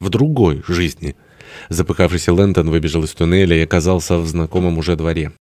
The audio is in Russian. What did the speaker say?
в другой жизни. Запыхавшийся Лэнтон выбежал из туннеля и оказался в знакомом уже дворе.